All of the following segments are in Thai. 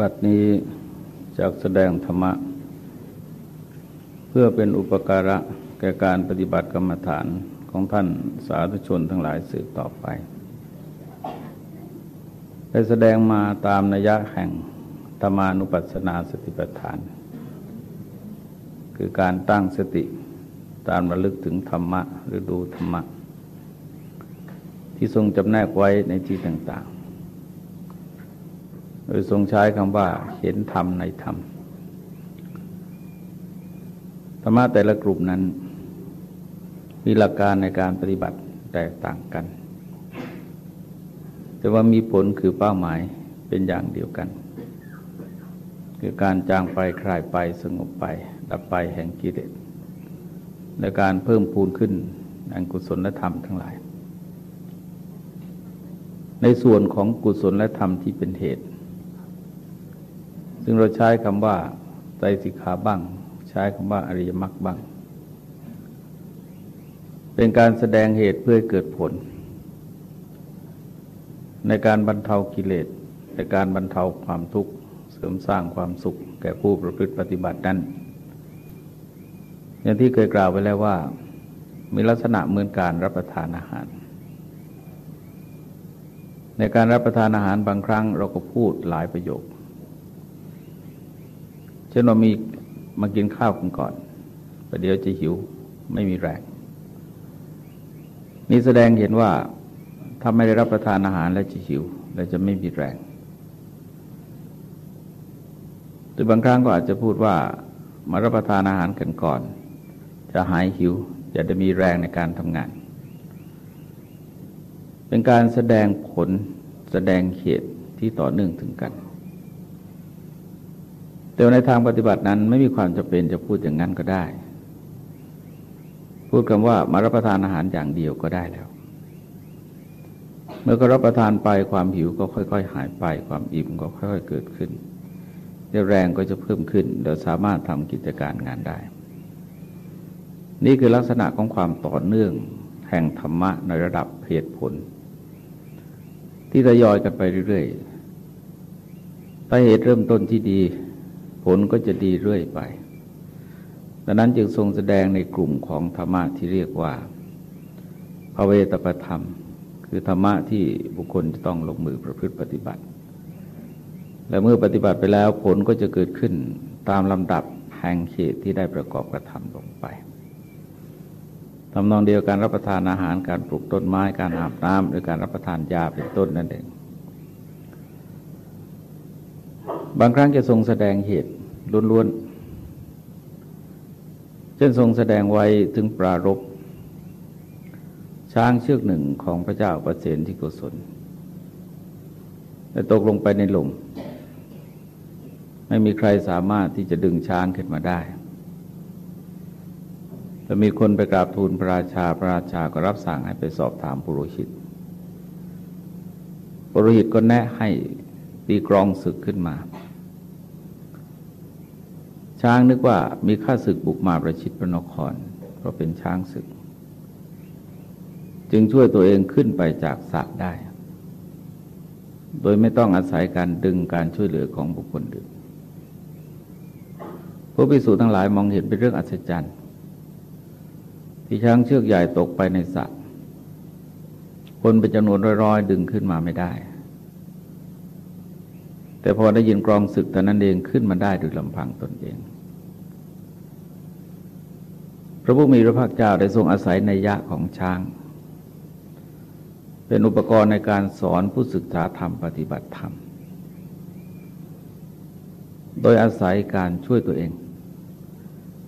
บัดนี้จากแสดงธรรมะ เพื่อเป็นอุปการะแก่การปฏิบัติกรรมฐานของท่านสาธุชนทั้งหลายสืบต่อไป ได้แสดงมาตามนัยะแห่งธรรมานุปัสสนาสติปัฏฐาน คือการตั้งสติตามระลึกถึงธรรมะหรือดูธรรมะ ที่ทรงจำแนกไว้ในที่ต่าง ยทรงใช้คำว่าเห็นธรรมในธรรม ธรรมะแต่ละกลุ่มนั้น มีหลักการในการปฏิบัติแตกต่างกัน แต่ว่ามีผลคือเป้าหมายเป็นอย่างเดียวกัน คือการจางไปคลายไปสงบไป ดับไปแห่งกิเลสและการเพิ่มพูนขึ้นแห่งกุศลธรรมทั้งหลาย ในส่วนของกุศลและธรรมที่เป็นเหตุ ซึ่งเราใช้คำว่าไตรสิกขาบ้าง ใช้คำว่าอริยมรรคบ้าง เป็นการแสดงเหตุเพื่อเกิดผล ในการบรรเทากิเลสในการบรรเทาความทุกข์เสริมสร้างความสุข แก่ผู้ประพฤติปฏิบัตินั้นอย่างที่เคยกล่าวไว้แล้วว่า มีลักษณะเหมือนการรับประทานอาหาร ในการรับประทานอาหารบางครั้งเราก็พูดหลายประโยค เช่นว่ามีมากินข้าวกันก่อนประเดี๋ยวจะหิวไม่มีแรงนี่แสดงเห็นว่าถ้าไม่ได้รับประทานอาหารแล้วจะหิว และจะไม่มีแรงหรือบางครั้งก็อาจจะพูดว่ามารับประทานอาหารกันก่อน จะหายหิวจะได้มีแรงในการทำงาน เป็นการแสดงผลแสดงเหตุที่ต่อเนื่องถึงกัน แต่ในทางปฏิบัตินั้นไม่มีความจำเป็นจะพูดอย่างนั้นก็ได้ พูดคำว่ามารับประทานอาหารอย่างเดียวก็ได้แล้ว เมื่อก็รับประทานไปความหิวก็ค่อย ๆ หายไป ความอิ่มก็ค่อย ๆ เกิดขึ้นเรี่ยวแรงก็จะเพิ่มขึ้นเราสามารถทำกิจการงานได้ นี่คือลักษณะของความต่อเนื่องแห่งธรรมะในระดับเหตุผล ที่ทยอยกันไปเรื่อยๆถ้าเหตุเริ่มต้นที่ดี ผลก็จะดีเรื่อยไป ดังนั้นจึงทรงแสดงในกลุ่มของธรรมะที่เรียกว่าภเวตประธรรม คือธรรมะที่บุคคลจะต้องลงมือประพฤติปฏิบัติ และเมื่อปฏิบัติไปแล้วผลก็จะเกิดขึ้นตามลำดับแห่งเขตที่ได้ประกอบกระทำลงไปทำนองเดียวกันรับประทานอาหารการปลูกต้นไม้การอาบน้ำหรือการรับประทานยาเป็นต้นนั่นเอง บางครั้งจะทรงแสดงเหตุล้วนๆ เช่นทรงแสดงไว้ถึงปรารบช้างเชือกหนึ่งของพระเจ้าประเสนที่กุศลและตกลงไปในหลุมไม่มีใครสามารถที่จะดึงช้างขึ้นมาได้แต่มีคนไปกราบทูลพระราชาพระราชาก็รับสั่งให้ไปสอบถามปุโรหิตปุโรหิตก็แนะให้ ตีกรองศึกขึ้นมา ช้างนึกว่ามีข้าศึกบุกมาประชิดพระนคร เพราะเป็นช้างศึก จึงช่วยตัวเองขึ้นไปจากสระได้ โดยไม่ต้องอาศัยการดึงการช่วยเหลือของบุคคลอื่นผู้พิสูจน์ทั้งหลายมองเห็นเป็นเรื่องอัศจรรย์ ที่ช้างเชือกใหญ่ตกไปในสระคนเป็นจำนวนร้อยๆ ดึงขึ้นมาไม่ได้ แต่พอได้ยินกรองศึกแต่นั้นเองขึ้นมาได้โดยลำพังตนเอง พระผู้มีพระภาคเจ้าได้ทรงอาศัยในยะของช้าง เป็นอุปกรณ์ในการสอนผู้ศึกษาธรรมปฏิบัติธรรม โดยอาศัยการช่วยตัวเอง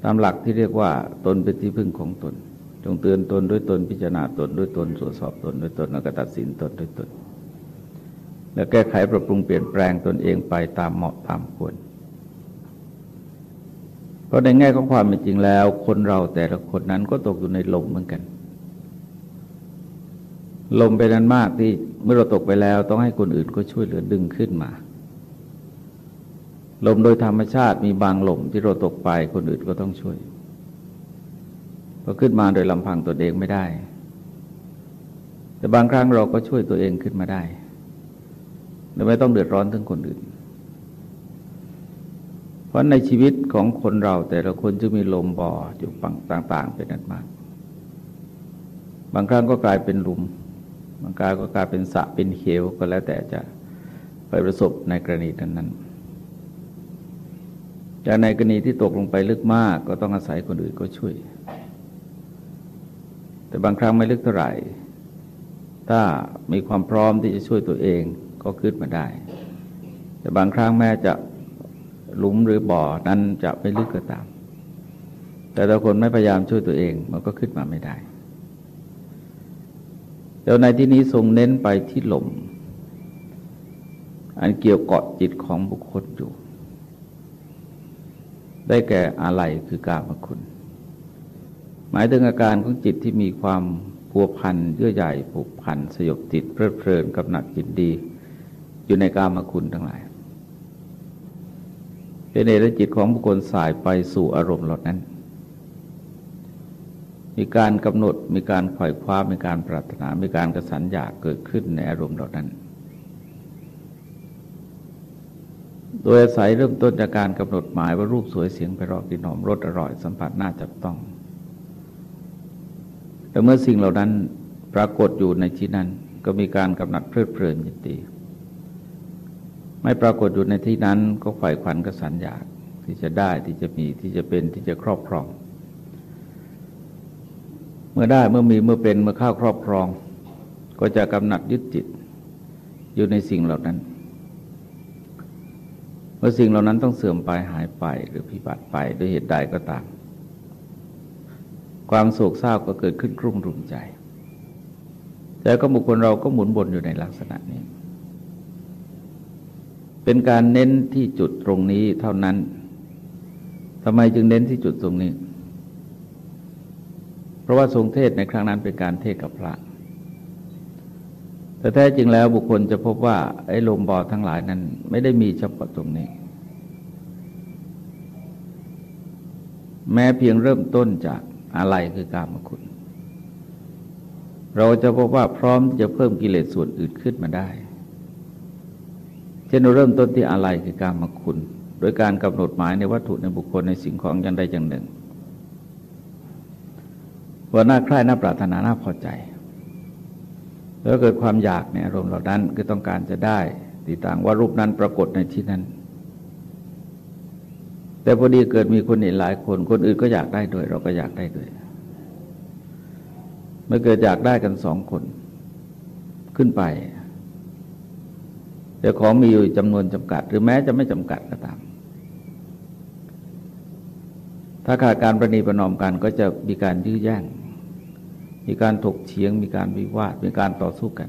ตามหลักที่เรียกว่าตนเป็นที่พึ่งของตน จงเตือนตนด้วยตนพิจารณาตนด้วยตนตรวจสอบตนด้วยตนแล้วก็ตัดสินตนด้วยตน แล้วแก้ไขปรับปรุงเปลี่ยนแปลงตนเองไปตามเหมาะตามควร เพราะในแง่ของความเป็นจริงแล้ว คนเราแต่ละคนนั้นก็ตกอยู่ในลมเหมือนกัน ลมเป็นนั้นมากที่เมื่อเราตกไปแล้วต้องให้คนอื่นก็ช่วยเหลือดึงขึ้นมา ลมโดยธรรมชาติมีบางลมที่เราตกไปคนอื่นก็ต้องช่วยพอขึ้นมาโดยลำพังตัวเองไม่ได้ แต่บางครั้งเราก็ช่วยตัวเองขึ้นมาได้ โดยไม่ต้องเดือดร้อนถึงคนอื่น เพราะในชีวิตของคนเราแต่ละคนจะมีลมบ่ออยู่ฝั่งต่าง ๆ เป็นนันมาก บางครั้งก็กลายเป็นหลุม บางครั้งก็กลายเป็นสระเป็นเขวก็แล้วแต่จะไปประสบในกรณีนั้นๆจากในกรณีที่ตกลงไปลึกมากก็ต้องอาศัยคนอื่นก็ช่วย แต่บางครั้งไม่ลึกเท่าไหร่ ถ้ามีความพร้อมที่จะช่วยตัวเอง ก็ขึ้นมาได้ แต่บางครั้งแม้จะหลุมหรือบ่อนั้นจะไม่ลึกก็ตาม แต่ถ้าคนไม่พยายามช่วยตัวเองมันก็ขึ้นมาไม่ได้แต่ในที่นี้ทรงเน้นไปที่ลม อันเกี่ยวเกาะจิตของบุคคลอยู่ ได้แก่อะไรคือกามคุณ หมายถึงอาการของจิตที่มีความพัวพันเยื่อใหญ่ผูกพันสยบติดเพลิดเพลินกับหนักจิตดี อยู่ในกามคุณทั้งหลาย เป็นเหตุจิตของบุคคลสายไปสู่อารมณ์เหล่านั้น มีการกำหนดมีการขวอยคว้ามีการปรารถนา มีการกระสันอยากเกิดขึ้นในอารมณ์เหล่านั้น โดยอาศัยเริ่มต้นจากการกำหนดหมายว่ารูปสวยเสียงไพเราะกินหอมรสอร่อยสัมผัสน่าจับต้อง แต่เมื่อสิ่งเหล่านั้นปรากฏอยู่ในที่นั้นก็มีการกำหนัดเพลิดเพลินยินดี ไม่ปรากฏอยู่ในที่นั้นก็ฝ่ายขวัญกสันอยาที่จะได้ที่จะมีที่จะเป็นที่จะครอบครอง เมื่อได้เมื่อมีเมื่อเป็นเมื่อเข้าครอบครอง ก็จะกำหนัดยึดจิตอยู่ในสิ่งเหล่านั้นเมื่อสิ่งเหล่านั้นต้องเสื่อมไปหายไปหรือพิบัติไปด้วยเหตุใดก็ตาม ความโศกเศร้าก็เกิดขึ้นรุ่มรุมใจแต่ก็บุคคลเราก็หมุนบนอยู่ในลักษณะนี้ เป็นการเน้นที่จุดตรงนี้เท่านั้นทำไมจึงเน้นที่จุดตรงนี้ เพราะว่าทรงเทศในครั้งนั้นเป็นการเทศกับพระ แต่แท้จริงแล้วบุคคลจะพบว่าไอ้ลมบอทั้งหลายนั้น ไม่ได้มีเฉพาะตรงนี้ แม้เพียงเริ่มต้นจากอะไรคือการมคุณ เราจะพบว่าพร้อมจะเพิ่มกิเลสส่วนอื่นขึ้นมาได้ ช่นเราเริ่มต้นที่อะไรคือการมาคุณ โดยการกำหนดหมายในวัตถุในบุคคลในสิ่งของอย่างใดอย่างหนึ่งว่าน่าใคร่น่าปรารถนาน่าพอใจ แล้วเกิดความอยากในอารมณ์เหล่านั้นคือต้องการจะได้ติต่างว่ารูปนั้นปรากฏในที่นั้น แต่พอดีเกิดมีคนเห็นหลายคนคนอื่นก็อยากได้ด้วย เราก็อยากได้ด้วยเมื่อเกิดอยากได้กันสองคนขึ้นไป แต่ของมีอยู่จำนวนจำกัด หรือแม้จะไม่จำกัดก็ตาม ถ้าขาดการประนีประนอมกันก็จะมีการยื้อแย่ง มีการถกเฉียง มีการวิวาท มีการต่อสู้กัน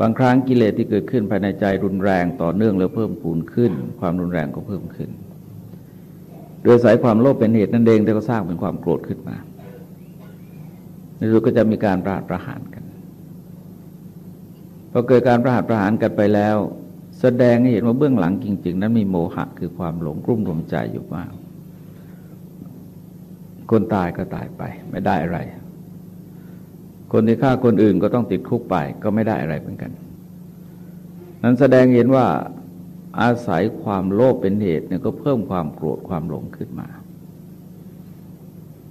บางครั้งกิเลสที่เกิดขึ้นภายในใจรุนแรงต่อเนื่องแล้วเพิ่มปูนขึ้น ความรุนแรงก็เพิ่มขึ้น โดยสายความโลภเป็นเหตุนั่นเองแต่ก็สร้างเป็นความโกรธขึ้นมาในสุดก็จะมีการประหารประหารกัน พอเกิดการประหารประหารกันไปแล้ว แสดงให้เห็นว่าเบื้องหลังจริง ๆ นั้นมีโมหะคือความหลงกลุ่มรวมใจอยู่มาก คนตายก็ตายไป ไม่ได้อะไร คนที่ฆ่าคนอื่นก็ต้องติดคุกไปก็ไม่ได้อะไรเหมือนกัน นั้นแสดงเห็นว่าอาศัยความโลภเป็นเหตุเนี่ยก็เพิ่มความโกรธความหลงขึ้นมา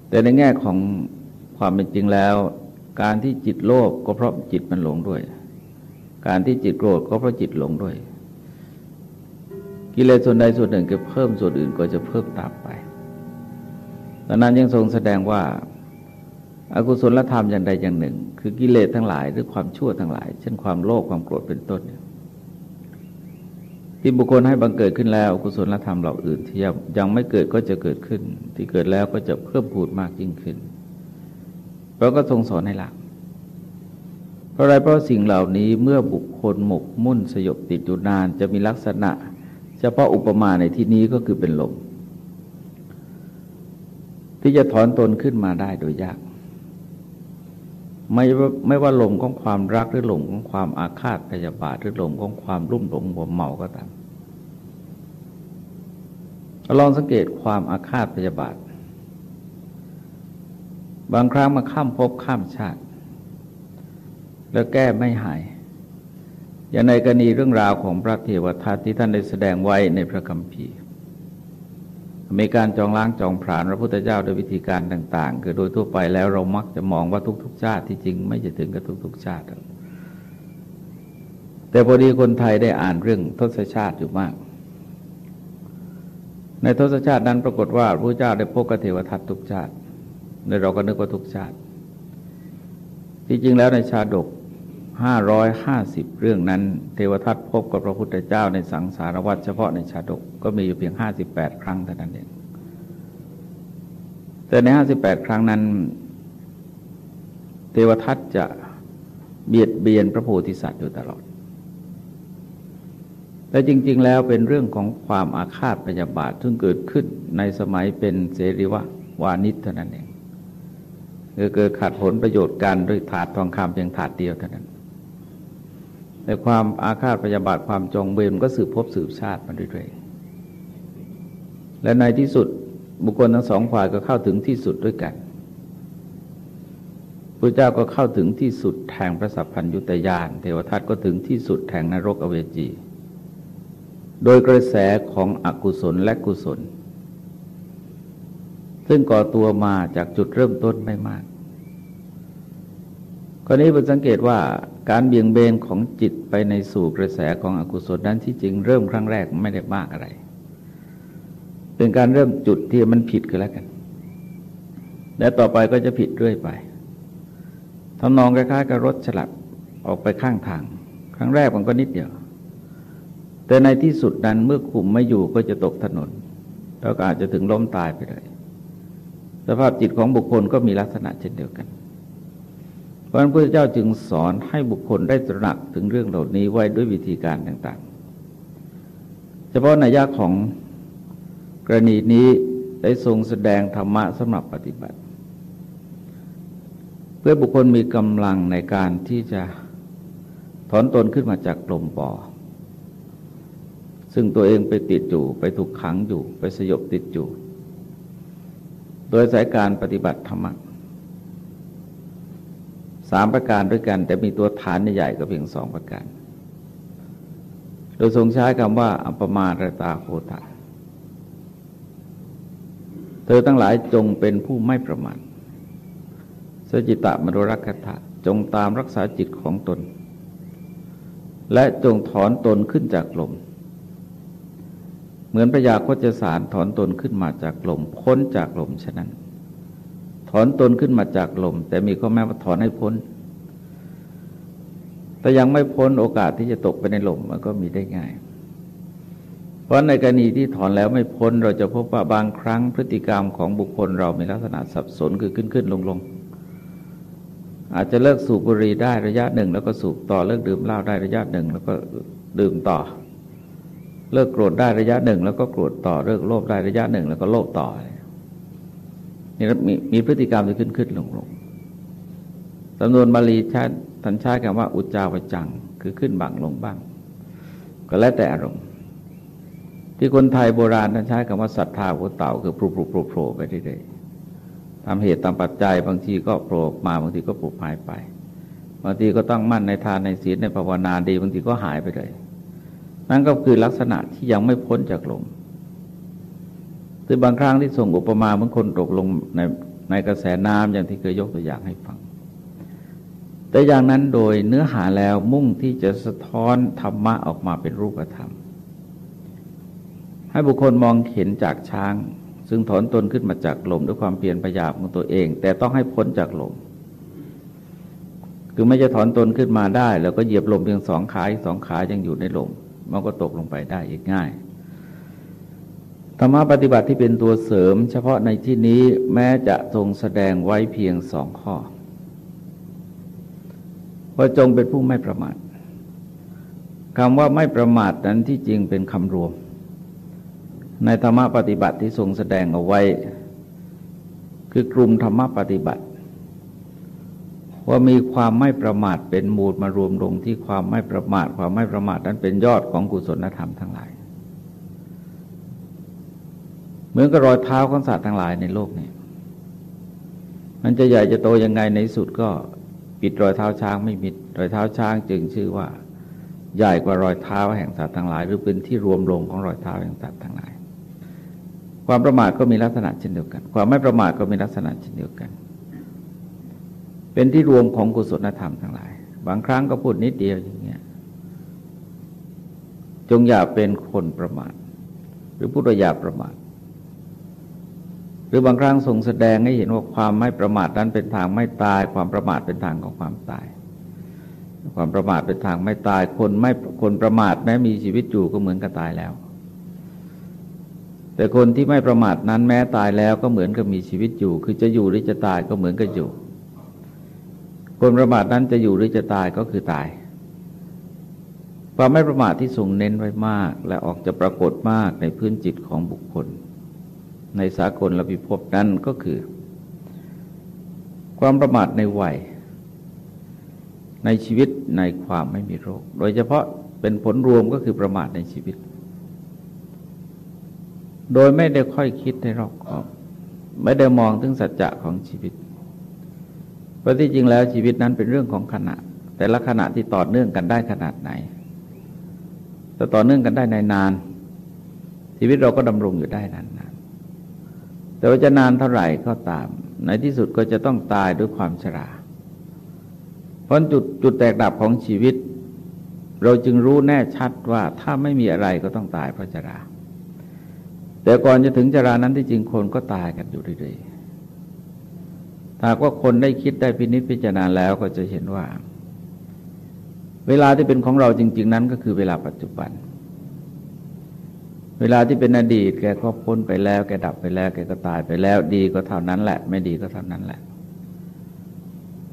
แต่ในแง่ของความเป็นจริงแล้ว การที่จิตโลภก็เพราะจิตมันหลงด้วย การที่จิตโกรธก็เพราะจิตหลงด้วย กิเลสส่วนใดส่วนหนึ่งก็เพิ่มส่วนอื่นก็จะเพิ่มตามไปดังนั้นยังทรงแสดงว่าอากุศลธรรมอย่างใดอย่างหนึ่ง คือกิเลสทั้งหลายหรือความชั่วทั้งหลาย เช่นความโลภความโกรธเป็นต้น ที่บุคคลให้บังเกิดขึ้นแล้วกุศลธรรมเหล่าอื่นที่ยังไม่เกิดก็จะเกิดขึ้น ที่เกิดแล้วก็จะเพิ่มพูดมากยิ่งขึ้นเราก็ทรงสอนให้ละ เพราะอะไรเพราะสิ่งเหล่านี้เมื่อบุคคลหมกมุ่นสยบติดอยู่นานจะมีลักษณะ เฉพาะอุปมาในที่นี้ก็คือเป็นลม ที่จะถอนตนขึ้นมาได้โดยยาก ไม่ไม่ว่าลมของความรักหรือลมของความอาฆาตพยาบาทหรือลมของความรุ่มหลงหัวเมาก็ตามลองสังเกตความอาฆาตพยาบาท บางครั้งมาข้ามภพข้ามชาติ แล้วแก้ไม่หาย อย่างในกรณีเรื่องราวของพระเทวทัตที่ท่านได้แสดงไว้ในพระคัมภีร์มีการจองล้างจองผลาญพระพุทธเจ้าโดยวิธีการต่าง ๆ คือโดยทั่วไปแล้วเรามักจะมองว่าทุกๆ ชาติที่จริงไม่จะถึงกับทุกๆ ชาติ แต่พอดีคนไทยได้อ่านเรื่องทศชาติอยู่มาก ในทศชาตินั้นปรากฏว่าพระเจ้าได้พบกับเทวทัตทุกชาติในเราก็นึกว่าทุกชาติ ที่จริงแล้วในชาดก ห้าร้อยห้าสิบเรื่องนั้น เทวทัตพบกับพระพุทธเจ้าในสังสารวัฏเฉพาะในชาดกก็มีอยู่เพียงห้าสิบแปดครั้งเท่านั้นเองแต่ในห้าสิบแปดครั้งนั้น เทวทัตจะเบียดเบียนพระโพธิสัตว์อยู่ตลอด แต่จริง ๆ แล้วเป็นเรื่องของความอาฆาตพยาบาทซึ่งเกิดขึ้นในสมัยเป็นเสรีวะวานิชเท่านั้นเองคือเกิดขาดผลประโยชน์กันด้วยถาดทองคำเพียงถาดเดียวเท่านั้น แต่ความอาฆาตพยาบาทความจองเวรก็สืบพบสืบชาติมาเรื่อยๆและในที่สุดบุคคลทั้งสองฝ่ายก็เข้าถึงที่สุดด้วยกันพระเจ้าก็เข้าถึงที่สุดแห่งพระสัพพัญยุตยานเทวทัตก็ถึงที่สุดแห่งนรกอเวจี โดยกระแสของอกุศลและกุศล ซึ่งก่อตัวมาจากจุดเริ่มต้นไม่มาก กรณีผมสังเกตว่าการเบี่ยงเบนของจิตไปในสู่กระแสของอกุศลนั้นที่จริงเริ่มครั้งแรกไม่ได้มากอะไร เป็นการเริ่มจุดที่มันผิดกันแล้วกัน และต่อไปก็จะผิดเรื่อยไปทำนองคล้ายๆกับรถฉลับออกไปข้างทาง ครั้งแรกมันก็นิดเดียว แต่ในที่สุดนั้นเมื่อคุมไม่อยู่ก็จะตกถนน แล้วก็อาจจะถึงล้มตายไปเลย สภาพจิตของบุคคลก็มีลักษณะเช่นเดียวกัน เพราะนั้นพระเจ้าจึงสอนให้บุคคลได้ตระหนักถึงเรื่องเหล่านี้ไว้ด้วยวิธีการต่างๆ เฉพาะในยะของกรณีนี้ได้ทรงแสดงธรรมะสำหรับปฏิบัติ เพื่อบุคคลมีกำลังในการที่จะถอนตนขึ้นมาจากกลมปอซึ่งตัวเองไปติดอยู่ไปถูกขังอยู่ ไปสยบติดอยู่ โดยสายการปฏิบัติธรรมะ สามประการด้วยกัน แต่มีตัวฐานใหญ่ก็เพียงสองประการ โดยทรงใช้คำว่า อัปมาระตาโคตาเธอทั้งหลายจงเป็นผู้ไม่ประมาทสจิตะมโนรักถะจงตามรักษาจิตของตน และจงถอนตนขึ้นจากลม เหมือนพระยาโคจสารถอนตนขึ้นมาจากลมพ้นจากลมฉะนั้น ถอนตนขึ้นมาจากลม แต่มีข้อแม้ว่าถอนให้พ้น แต่ยังไม่พ้นโอกาสที่จะตกไปในลมมันก็มีได้ง่าย เพราะในกรณีที่ถอนแล้วไม่พ้น เราจะพบว่าบางครั้งพฤติกรรมของบุคคลเรามีลักษณะสับสนคือขึ้นขึ้นลงลงอาจจะเลิกสูบบุหรี่ได้ระยะหนึ่ง แล้วก็สูบต่อเลิกดื่มเหล้าได้ระยะหนึ่ง แล้วก็ดื่มต่อ เลิกโกรธได้ระยะหนึ่ง แล้วก็โกรธต่อเลิกโลภได้ระยะหนึ่ง แล้วก็โลภต่อ นี่มีมีพฤติกรรมที่ขึ้นขึ้นลงลงสำนวนบาลีใช้ท่านใช้คำว่า อุจจาวจัง คือขึ้นบังลงบ้าง ก็แล้วแต่อารมณ์ ที่คนไทยโบราณท่านใช้คำว่าศรัทธาหัวเต่าคือปลุกปลุกโผล่ไปเรื่อยๆทำเหตุตามปัจจัยบางทีก็โผล่มาบางทีก็ปลุกหายไป บางทีก็ต้องมั่นในทานในศีลในภาวนาดีบางทีก็หายไปเลย นั่นก็คือลักษณะที่ยังไม่พ้นจากลม คือบางครั้งที่ส่งอุปมาเหมือนคนตกลงในในกระแสน้ำอย่างที่เคยยกตัวอย่างให้ฟัง แต่อย่างนั้นโดยเนื้อหาแล้วมุ่งที่จะสะท้อนธรรมะออกมาเป็นรูปธรรม ให้บุคคลมองเห็นจากช้าง ซึ่งถอนตนขึ้นมาจากลมด้วยความเปลี่ยนพยายามของตัวเอง แต่ต้องให้พ้นจากลมคือไม่จะถอนตนขึ้นมาได้ แล้วก็เหยียบลมเพียงสองขาสองขายังอยู่ในลมมันก็ตกลงไปได้อีกง่าย ธรรมะปฏิบัติที่เป็นตัวเสริม เฉพาะในที่นี้แม้จะทรงแสดงไว้เพียงสองข้อ ว่าจงเป็นผู้ไม่ประมาทคำว่าไม่ประมาทนั้นที่จริงเป็นคำรวม ในธรรมะปฏิบัติที่ทรงแสดงเอาไว้ คือกลุ่มธรรมะปฏิบัติ ว่ามีความไม่ประมาทเป็นมูลมารวมลงที่ความไม่ประมาทความไม่ประมาทนั้นเป็นยอดของกุศลธรรมทั้งหลาย มือนกับรอยเท้าของสัตว์ทั้งหลายในโลกนี้มันจะใหญ่จะโตยังไงในสุดก็ปิดรอยเท้าช้างไม่มิด รอยเท้าช้างจึงชื่อว่า ใหญ่กว่ารอยเท้าแห่งสัตว์ทั้งหลาย หรือเป็นที่รวมลงของรอยเท้าแห่งสัตว์ทั้งหลาย ความประมาทก็มีลักษณะเช่นเดียวกัน ความไม่ประมาทก็มีลักษณะเช่นเดียวกัน เป็นที่รวมของกุศลธรรมทั้งหลาย บางครั้งก็พูดนิดเดียวอย่างเงี้ยจงอย่าเป็นคนประมาทหรือพูดว่าอย่าประมาท หรือบางครั้งทรงแสดงให้เห็นว่าความไม่ประมาทนั้นเป็นทางไม่ตาย ความประมาทเป็นทางของความตาย ความประมาทเป็นทางไม่ตาย คนไม่คนประมาทแม้มีชีวิตอยู่ก็เหมือนกับตายแล้ว แต่คนที่ไม่ประมาทนั้นแม้ตายแล้วก็เหมือนกับมีชีวิตอยู่ คือจะอยู่หรือจะตายก็เหมือนกับอยู่ คนประมาทนั้นจะอยู่หรือจะตายก็คือตายความไม่ประมาทที่ทรงเน้นไว้มาก และออกจะปรากฏมากในพื้นจิตของบุคคล ในสากลและพิภพนั้นก็คือ ความประมาทในวัย ในชีวิตในความไม่มีโรค โดยเฉพาะเป็นผลรวมก็คือประมาทในชีวิต โดยไม่ได้ค่อยคิดในรอบขอบ ไม่ได้มองถึงสัจจะของชีวิตเพราะที่จริงแล้วชีวิตนั้นเป็นเรื่องของขณะ แต่ละขณะที่ต่อเนื่องกันได้ขนาดไหนถ้าต่อเนื่องกันได้ในนาน ชีวิตเราก็ดำรงอยู่ได้นาน แต่ว่าจะนานเท่าไหร่ก็ตาม ในที่สุดก็จะต้องตายด้วยความชรา เพราะจุดจุดแตกดับของชีวิต เราจึงรู้แน่ชัดว่าถ้าไม่มีอะไรก็ต้องตายเพราะชรา แต่ก่อนจะถึงชรานั้นที่จริงคนก็ตายกันอยู่เรื่อยๆถ้าว่าคนได้คิดได้พินิจพิจารณาแล้วก็จะเห็นว่า เวลาที่เป็นของเราจริง ๆ นั้นก็คือเวลาปัจจุบันเเวลาที่เป็นอดีตแกก็พ้นไปแล้วแกดับไปแล้วแกก็ตายไปแล้ว ดีก็เท่านั้นแหละ ไม่ดีก็เท่านั้นแหละ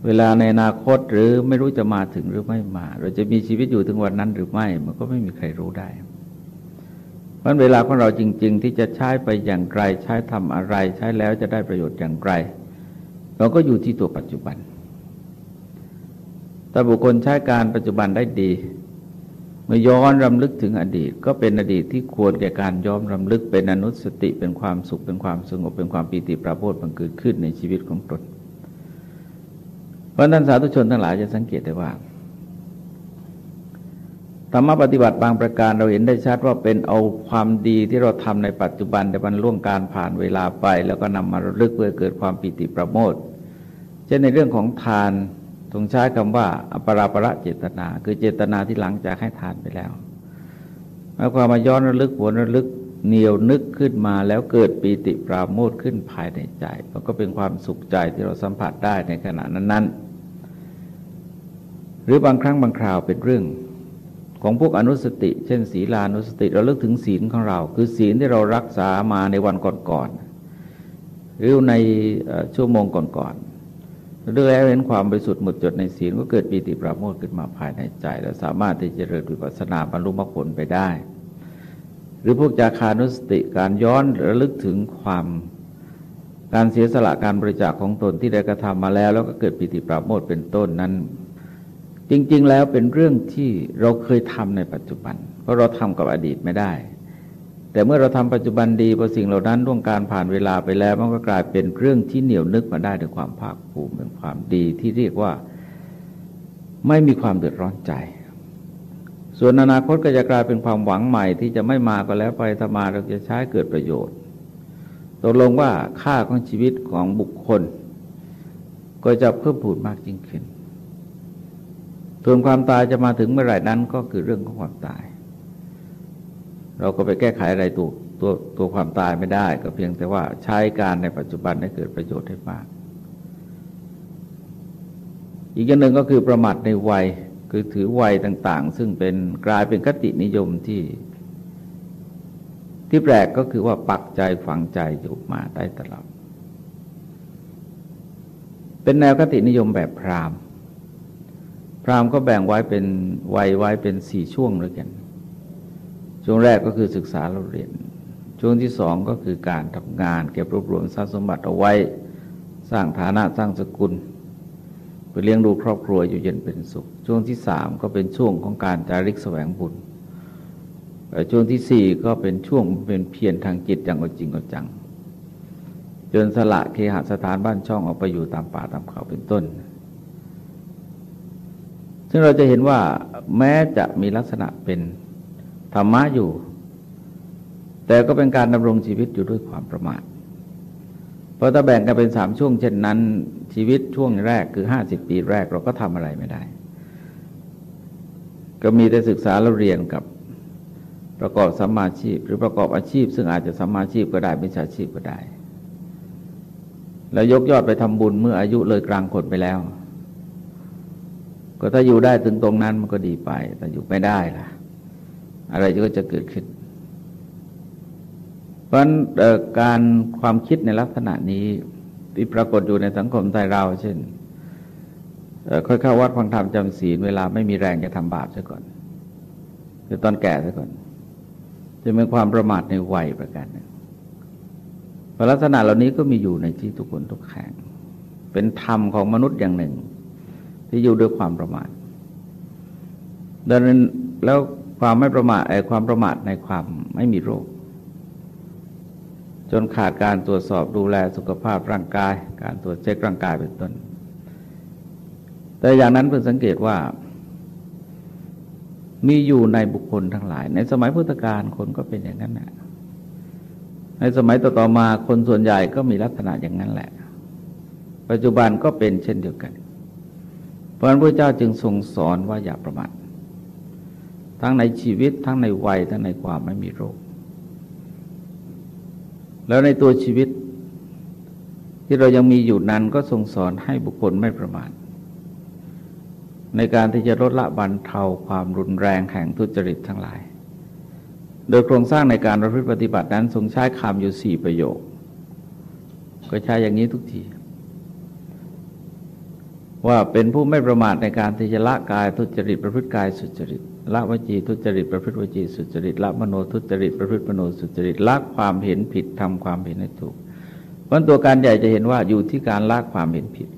เวลาในอนาคตหรือไม่รู้จะมาถึงหรือไม่มา เราจะมีชีวิตอยู่ถึงวันนั้นหรือไม่ มันก็ไม่มีใครรู้ได้เพราะเวลาของเราจริง ๆ ที่จะใช้ไปอย่างไร ใช้ทำอะไรใช้แล้วจะได้ประโยชน์อย่างไร เราก็อยู่ที่ตัวปัจจุบันถ้าบุคคลใช้การปัจจุบันได้ดี เมื่อย้อนรำลึกถึงอดีต ก็เป็นอดีตที่ควรแก่การย้อมรำลึกเป็นอนุสติเป็นความสุขเป็นความสงบเป็นความปีติปราโมทบังเกิดขึ้นในชีวิตของตนเพราะนั้นสาธุชนทั้งหลายจะสังเกตได้ว่าธรรมปฏิบัติบางประการเราเห็นได้ชัดว่าเป็นเอาความดีที่เราทำในปัจจุบันแต่มันล่วงการผ่านเวลาไป แล้วก็นำมาระลึกเพื่อเกิดความปิติประโมทเช่นในเรื่องของทาน ทรงใช้คำว่าอปราประเจตนา คือเจตนาที่หลังจากให้ทานไปแล้วหมายความมาย้อนระลึกวนระลึกเหนียวนึกขึ้นมาแล้วเกิดปีติปราโมทขึ้นภายในใจมันก็เป็นความสุขใจที่เราสัมผัสได้ในขณะนั้นๆ หรือบางครั้งบางคราวเป็นเรื่องของพวกอนุสติ เช่น ศีลานุสติเราเลิกถึงศีลของเรา คือศีลที่เรารักษามาในวันก่อนๆหรือในชั่วโมงก่อนๆ เรื่องแล้วเห็นความบริสุทธิ์หมดจดในศีลก็เกิดปีติปราโมทย์ขึ้นมาภายในใจ และสามารถที่จะเริญวิปัสสนาบรรลุมรรคผลไปได้ หรือพวกจาคานุสติการย้อนระลึกถึงความการเสียสละการบริจาคของตนที่ได้กระทำมาแล้ว แล้วก็เกิดปีติปราโมทย์เป็นต้นนั้น จริง ๆ แล้วเป็นเรื่องที่เราเคยทำในปัจจุบัน เพราะเราทำกับอดีตไม่ได้ แต่เมื่อเราทำปัจจุบันดีพอสิ่งเหล่านั้นล่วงการผ่านเวลาไปแล้ว มันก็กลายเป็นเรื่องที่เหนียวนึกมาได้ด้วยความภาคภูมิเป็นความดีที่เรียกว่าไม่มีความเดือดร้อนใจ ส่วนอนาคตก็จะกลายเป็นความหวังใหม่ที่จะไม่มาก็แล้วไปถ้ามาเราจะใช้เกิดประโยชน์ตกลงว่าค่าของชีวิตของบุคคล ก็จะเพิ่มพูนมากยิ่งขึ้นส่วนความตายจะมาถึงเมื่อไหร่นั้นก็คือเรื่องของความตาย เราก็ไปแก้ไขอะไรตัวตัวตัวความตายไม่ได้ ก็เพียงแต่ว่าใช้การในปัจจุบันให้เกิดประโยชน์ให้มาก อีกอย่างหนึ่งก็คือประมาทในวัยคือถือวัยต่าง ๆ ซึ่งเป็นกลายเป็นคตินิยมที่ ที่แปลกก็คือว่าปักใจฝังใจอยู่มาได้ตลอดเป็นแนวคตินิยมแบบพราหมณ์ พราหมณ์ก็แบ่งไว้เป็นวัยไว้เป็นสี่ช่วงด้วยกัน ช่วงแรกก็คือศึกษาเราเรียน ช่วงที่สองก็คือการทำงาน เก็บรวบรวมทรัพย์สมบัติเอาไว้ สร้างฐานะสร้างสกุลไปเลี้ยงดูครอบครัวอยู่เย็นเป็นสุข ช่วงที่สามก็เป็นช่วงของการจาริกแสวงบุญช่วงที่สี่ก็เป็นช่วงเป็นเพียรทางจิตอย่างจริงจัง จนสละเคหสถานบ้านช่องออกไปอยู่ตามป่าตามเขาเป็นต้น ซึ่งเราจะเห็นว่าแม้จะมีลักษณะเป็น ธรรมะอยู่ แต่ก็เป็นการดำรงชีวิตอยู่ด้วยความประมาทเพราะถ้าแบ่งกันเป็นสามช่วงเช่นนั้น ชีวิตช่วงแรกคือห้าสิบปีแรกเราก็ทำอะไรไม่ได้ ก็มีแต่ศึกษาแล้วเรียนกับประกอบสัมมาชีพ หรือประกอบอาชีพ ซึ่งอาจจะสัมมาชีพก็ได้ไม่ใช่ชีพก็ได้ แล้วยกยอดไปทำบุญเมื่ออายุเลยกลางคนไปแล้ว ก็ถ้าอยู่ได้ถึงตรงนั้นมันก็ดีไป แต่อยู่ไม่ได้ล่ะ อะไรก็จะเกิดขึ้น เพราะการความคิดในลักษณะนี้ที่ปรากฏอยู่ในสังคมไทยเรา เช่นค่อยเข้าวัดฟังธรรมจำศีลเวลาไม่มีแรงจะทำบาปซะก่อนคือตอนแก่ซะก่อนจะเป็นความประมาทในวัยประการหนึ่งลักษณะเหล่านี้ก็มีอยู่ในที่ทุกคนทุกแห่ง เป็นธรรมของมนุษย์อย่างหนึ่ง ที่อยู่ด้วยความประมาทดังนั้นแล้ว ความไม่ประมาทไอ้ความประมาทในความไม่มีโรค จนขาดการตรวจสอบดูแลสุขภาพร่างกาย การตรวจเช็คร่างกายเป็นต้น แต่อย่างนั้นเพิ่งสังเกตว่า มีอยู่ในบุคคลทั้งหลาย ในสมัยพุทธกาลคนก็เป็นอย่างนั้นแหละในสมัยต่อๆมาคนส่วนใหญ่ก็มีลักษณะอย่างนั้นแหละ ปัจจุบันก็เป็นเช่นเดียวกัน เพราะนั้นพระเจ้าจึงทรงสอนว่าอย่าประมาท ทั้งในชีวิตทั้งในวัยทั้งในความไม่มีโรค แล้วในตัวชีวิตที่เรายังมีอยู่นั้นก็ทรงสอนให้บุคคลไม่ประมาทในการที่จะลดละบันเทาความรุนแรงแห่งทุจริตทั้งหลาย โดยโครงสร้างในการประพฤติปฏิบัตินั้นทรงใช้คำอยู่สี่ประโยค ก็ใช้อย่างนี้ทุกที ว่าเป็นผู้ไม่ประมาทในการที่จะละกายทุจริตประพฤติกายสุจริต ละวจีทุจริตประพฤติวจีสุจริตละมโนทุจริตประพฤติมโนสุจริตละความเห็นผิดทำความเห็นให้ถูกเพราะตัวการใหญ่จะเห็นว่าอยู่ที่การละความเห็นผิด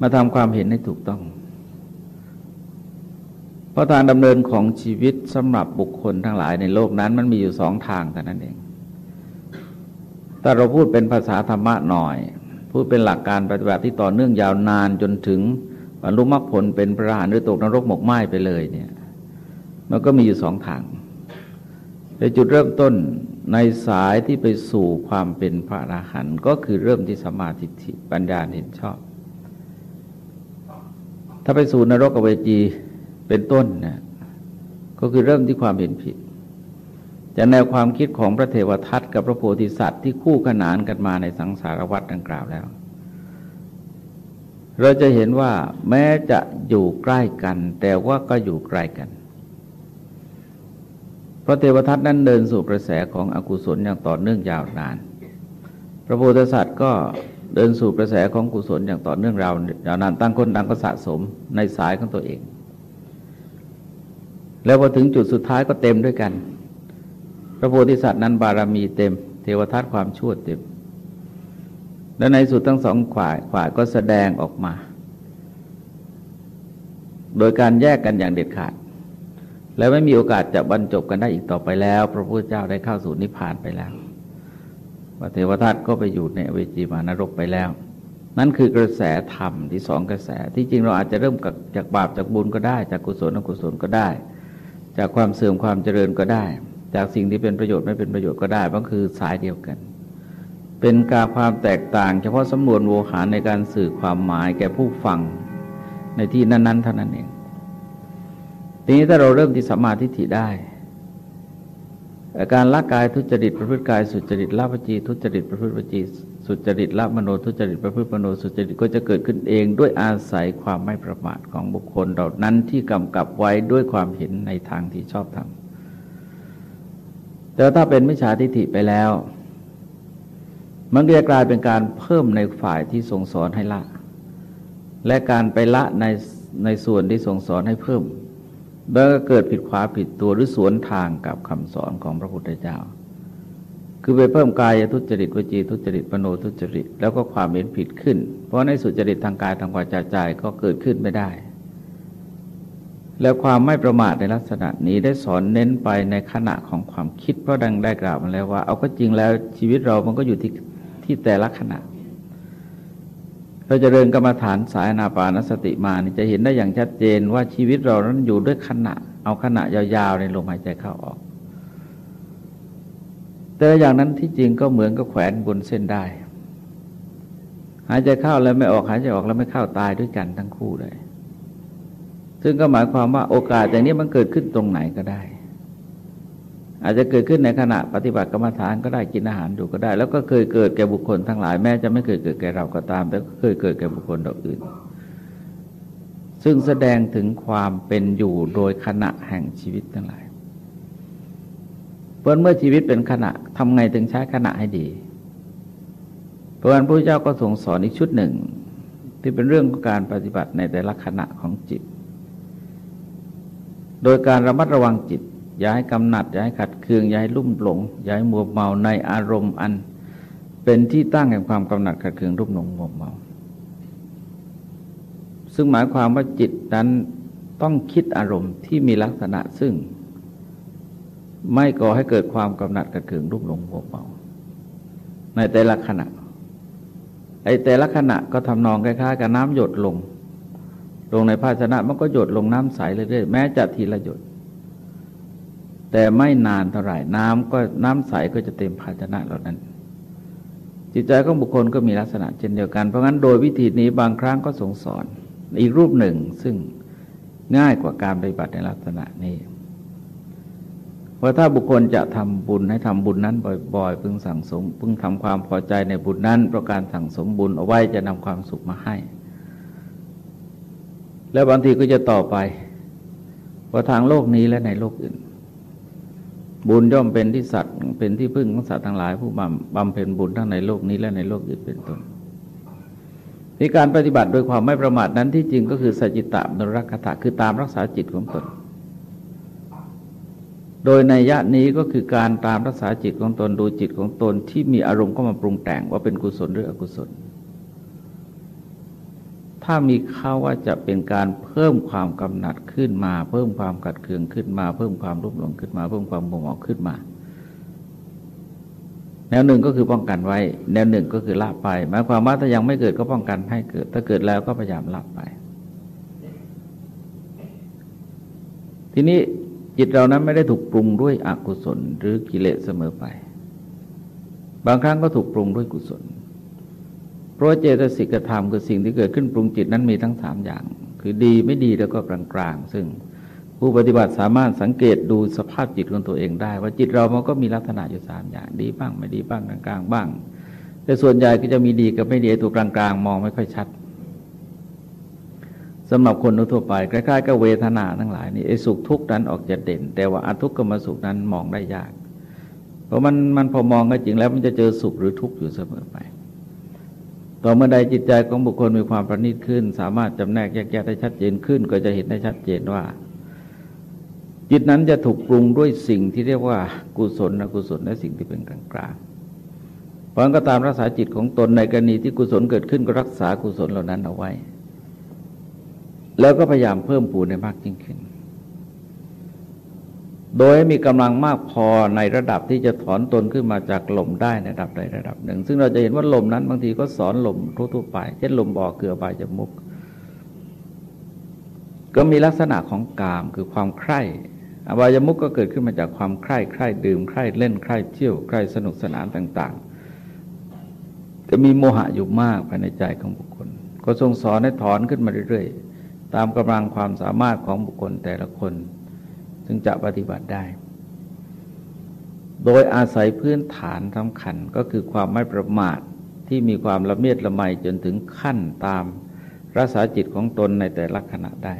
มาทำความเห็นให้ถูกต้อง เพราะทางดำเนินของชีวิตสำหรับบุคคลทั้งหลายในโลกนั้นมันมีอยู่สองทางแต่นั้นเองแต่เราพูดเป็นภาษาธรรมะหน่อย พูดเป็นหลักการปฏิบัติที่ต่อเนื่องยาวนานจนถึง บรรลุมรรคผลเป็นพระอรหันต์หรือตกนรกหมกไหม้ไปเลยเนี่ยมันก็มีอยู่สองทางในจุดเริ่มต้นในสายที่ไปสู่ความเป็นพระอรหันต์ก็คือเริ่มที่สมาธิิปัญญาเห็นชอบ ถ้าไปสู่นรกอเวจีเป็นต้นนะก็คือเริ่มที่ความเห็นผิดจากแนวความคิดของพระเทวทัตกับพระโพธิสัตว์ที่คู่ขนานกันมาในสังสารวัฏดังกล่าวแล้ว เราจะเห็นว่าแม้จะอยู่ใกล้กัน แต่ว่าก็อยู่ไกลกัน พระเทวทัตนั้นเดินสู่กระแสของอกุศลอย่างต่อเนื่องยาวนาน พระโพธิสัตว์ก็เดินสู่กระแสของกุศลอย่างต่อเนื่องยาวนานตั้งคนต่างก็สะสมในสายของตัวเอง แล้วพอถึงจุดสุดท้ายก็เต็มด้วยกัน พระโพธิสัตว์นั้นบารมีเต็ม เทวทัตความชั่วเต็ม และในสุดทั้งสองขวายขวายก็แสดงออกมา โดยการแยกกันอย่างเด็ดขาด แล้วไม่มีโอกาสจะบรรจบกันได้อีกต่อไปแล้ว พระพุทธเจ้าได้เข้าสู่นิพพานไปแล้วพระเทวทัตก็ไปอยู่ในเวจีมานรกไปแล้ว นั่นคือกระแสธรรมที่สองกระแสที่จริงเราอาจจะเริ่มจากบาปจากบุญก็ได้ จากกุศลอกุศลก็ได้ จากความเสื่อมความเจริญก็ได้ จากสิ่งที่เป็นประโยชน์ไม่เป็นประโยชน์ก็ได้ก็คือสายเดียวกัน เป็นการความแตกต่าง เฉพาะสำนวนโวหารในการสื่อความหมายแก่ผู้ฟังในที่นั้น ๆ เท่านั้นเอง ทีนี้ถ้าเราเริ่มที่สัมมาทิฏฐิได้ การละกายทุจริตประพฤติกายสุจริตละวจีทุจริตประพฤติวจีสุจริตละมโนทุจริตประพฤติมโนสุจริตก็จะเกิดขึ้นเองด้วยอาศัยความไม่ประมาทของบุคคลเหล่านั้นที่กำกับไว้ด้วยความเห็นในทางที่ชอบทำแต่ถ้าเป็นมิจฉาทิฏฐิไปแล้ว มันก็จะกลายเป็นการเพิ่มในฝ่ายที่ทรงสอนให้ละ และการไปละในในส่วนที่ทรงสอนให้เพิ่ม แล้วก็เกิดผิดขวาผิดตัวหรือสวนทางกับคำสอนของพระพุทธเจ้า คือไปเพิ่มกายทุจริตวจีทุจริตปโนทุจริต แล้วก็ความเห็นผิดขึ้น เพราะในสุจริตทางกายทางวาจาใจก็เกิดขึ้นไม่ได้ แล้วความไม่ประมาทในลักษณะนี้ได้สอนเน้นไปในขณะของความคิดเพราะดังได้กล่าวมาแล้วว่า เอาก็จริงแล้วชีวิตเรามันก็อยู่ที่ ที่แต่ละขณะ เราจะเริญกรรมฐานสายนาปานสติมานี่จะเห็นได้อย่างชัดเจนว่าชีวิตเรานั้นอยู่ด้วยขณะ เอาขณะยาวๆในลมหายใจเข้าออก แต่อย่างนั้นที่จริงก็เหมือนกับแขวนบนเส้นได้ หายใจเข้าแล้วไม่ออกหายใจออกแล้วไม่เข้าตายด้วยกันทั้งคู่เลย ซึ่งก็หมายความว่าโอกาสอย่างนี้มันเกิดขึ้นตรงไหนก็ได้ อาจจะเกิดขึ้นในขณะปฏิบัติกรรมฐานก็ได้กินอาหารอยู่ก็ได้ แล้วก็เคยเกิดแก่บุคคลทั้งหลายแม้จะไม่เคยเกิดแก่เราก็ตาม แต่ก็เคยเกิดแก่บุคคลอื่น ซึ่งแสดงถึงความเป็นอยู่โดยขณะแห่งชีวิตทั้งหลายเพราะเมื่อชีวิตเป็นขณะทำไงถึงใช้ขณะให้ดีเพราะฉะนั้นพระเจ้าก็ทรงสอนอีกชุดหนึ่ง ที่เป็นเรื่องของการปฏิบัติในแต่ละขณะของจิต โดยการระมัดระวังจิต อย่าให้กำหนัด อย่าให้ขัดเคือง อย่าให้ลุ่มหลง อย่าให้มัวเมาในอารมณ์อัน เป็นที่ตั้งแห่งความกำหนัดขัดเคืองรุ่มหลงมัวเมา ซึ่งหมายความว่าจิตนั้นต้องคิดอารมณ์ที่มีลักษณะซึ่ง ไม่ก่อให้เกิดความกำหนัดขัดเคืองรุ่มหลงมัวเมา ในแต่ละขณะไอ้แต่ละขณะก็ทำนองคล้ายๆกับน้ำหยดลง ลงในภาชนะมันก็หยดลงน้ำใสเรื่อยๆแม้จะทีละหยด แต่ไม่นานเท่าไหร่น้ำก็น้ำใสก็จะเต็มภาชนะเหล่านั้น จิตใจของบุคคลก็มีลักษณะเช่นเดียวกัน เพราะงั้นโดยวิธีนี้บางครั้งก็สงสอนอีกรูปหนึ่งซึ่งง่ายกว่าการปฏิบัติในลักษณะนี้ว่าถ้าบุคคลจะทำบุญให้ทำบุญนั้นบ่อยๆ พึงสั่งสม พึงทำความพอใจในบุญนั้นเพราะการสั่งสมบุญเอาไว้จะนำความสุขมาให้ แล้วบางทีก็จะต่อไปว่าทางโลกนี้และในโลกอื่น บุญย่อมเป็นที่สัตว์ เป็นที่พึ่งของสัตว์ทั้งหลาย ผู้บำเพ็ญบุญทั้งในโลกนี้และในโลกอื่นเป็นต้นในการปฏิบัติโดยความไม่ประมาทนั้นที่จริงก็คือสัจจิตะนรักถะคือตามรักษาจิตของตน โดยในยะนี้ก็คือการตามรักษาจิตของตนดูจิตของตนที่มีอารมณ์เข้ามาปรุงแต่งว่าเป็นกุศลหรืออกุศล ถ้ามีข้าว่าจะเป็นการเพิ่มความกำหนัดขึ้นมา เพิ่มความกัดเคืองขึ้นมา เพิ่มความรุ่มหลงขึ้นมา เพิ่มความโมโหขึ้นมา แนวหนึ่งก็คือป้องกันไว้ แนวหนึ่งก็คือละไป หมายความว่าถ้ายังไม่เกิดก็ป้องกันให้เกิด ถ้าเกิดแล้วก็พยายามละไป ทีนี้จิตเรานั้นไม่ได้ถูกปรุงด้วยอกุศล หรือกิเลสเสมอไป บางครั้งก็ถูกปรุงด้วยกุศล เพราะเจตสิกธรรมคือสิ่งที่เกิดขึ้นปรุงจิตนั้นมีทั้งสามอย่าง คือดีไม่ดีแล้วก็กลางๆ ซึ่งผู้ปฏิบัติสามารถสังเกตดูสภาพจิตของตัวเองได้ ว่าจิตเรามันก็มีลักษณะอยู่สามอย่างดีบ้างไม่ดีบ้างกลางๆบ้าง แต่ส่วนใหญ่ก็จะมีดีกับไม่ดีตัวกลางๆ มองไม่ค่อยชัดสำหรับคนทั่วไปคล้ายๆกับเวทนาทั้งหลายนี่ไอ้สุขทุกข์นั้นออกจะเด่น แต่ว่าอทุกข์กับมสุขนั้นมองได้ยาก เพราะมันมันพอมองก็จริงแล้วมันจะเจอสุขหรือทุกข์อยู่เสมอไป ต่อเมื่อใดจิตใจของบุคคลมีความประณีตขึ้น สามารถจำแนกแยกแยะได้ชัดเจนขึ้น ก็จะเห็นได้ชัดเจนว่า จิตนั้นจะถูกปรุงด้วยสิ่งที่เรียกว่ากุศลอกุศลและสิ่งที่เป็นกลางกลางเพราะก็ตามรักษาจิตของตนในกรณีที่กุศลเกิดขึ้นก็รักษากุศลเหล่านั้นเอาไว้ แล้วก็พยายามเพิ่มปูนในมากยิ่งขึ้น โดยมีกำลังมากพอในระดับที่จะถอนตนขึ้นมาจากลมได้ในระดับใดระดับหนึ่ง ซึ่งเราจะเห็นว่าลมนั้นบางทีก็สอนลมทั่วๆไป เช่นลมบ่อเกลือใบยจมุก ก็มีลักษณะของกามคือความใคร่อบายมุกก็เกิดขึ้นมาจากความใคร่ใคร่ดื่มใคร่เล่นใคร่เที่ยวใคร่สนุกสนานต่าง ๆ จะมีโมหะอยู่มากภายในใจของบุคคล ก็ทรงสอนให้ถอนขึ้นมาเรื่อยๆ ตามกำลังความสามารถของบุคคลแต่ละคน ถึงจะปฏิบัติได้ โดยอาศัยพื้นฐานสำคัญก็คือความไม่ประมาทที่มีความละเมียดละไมจนถึงขั้นตามรักษาจิตของตนในแต่ละขณะได้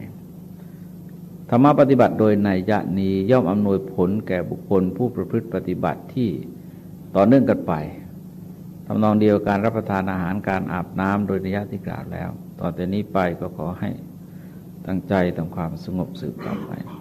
ธรรมะปฏิบัติโดยในยะนี้ย่อมอำนวยผลแก่บุคคลผู้ประพฤติปฏิบัติที่ต่อเนื่องกันไปทำนองเดียวการรับประทานอาหารการอาบน้ำโดยนิยะที่กล่าวแล้ว ต่อแต่นี้ไปก็ขอให้ตั้งใจทำความสงบสืบต่อไป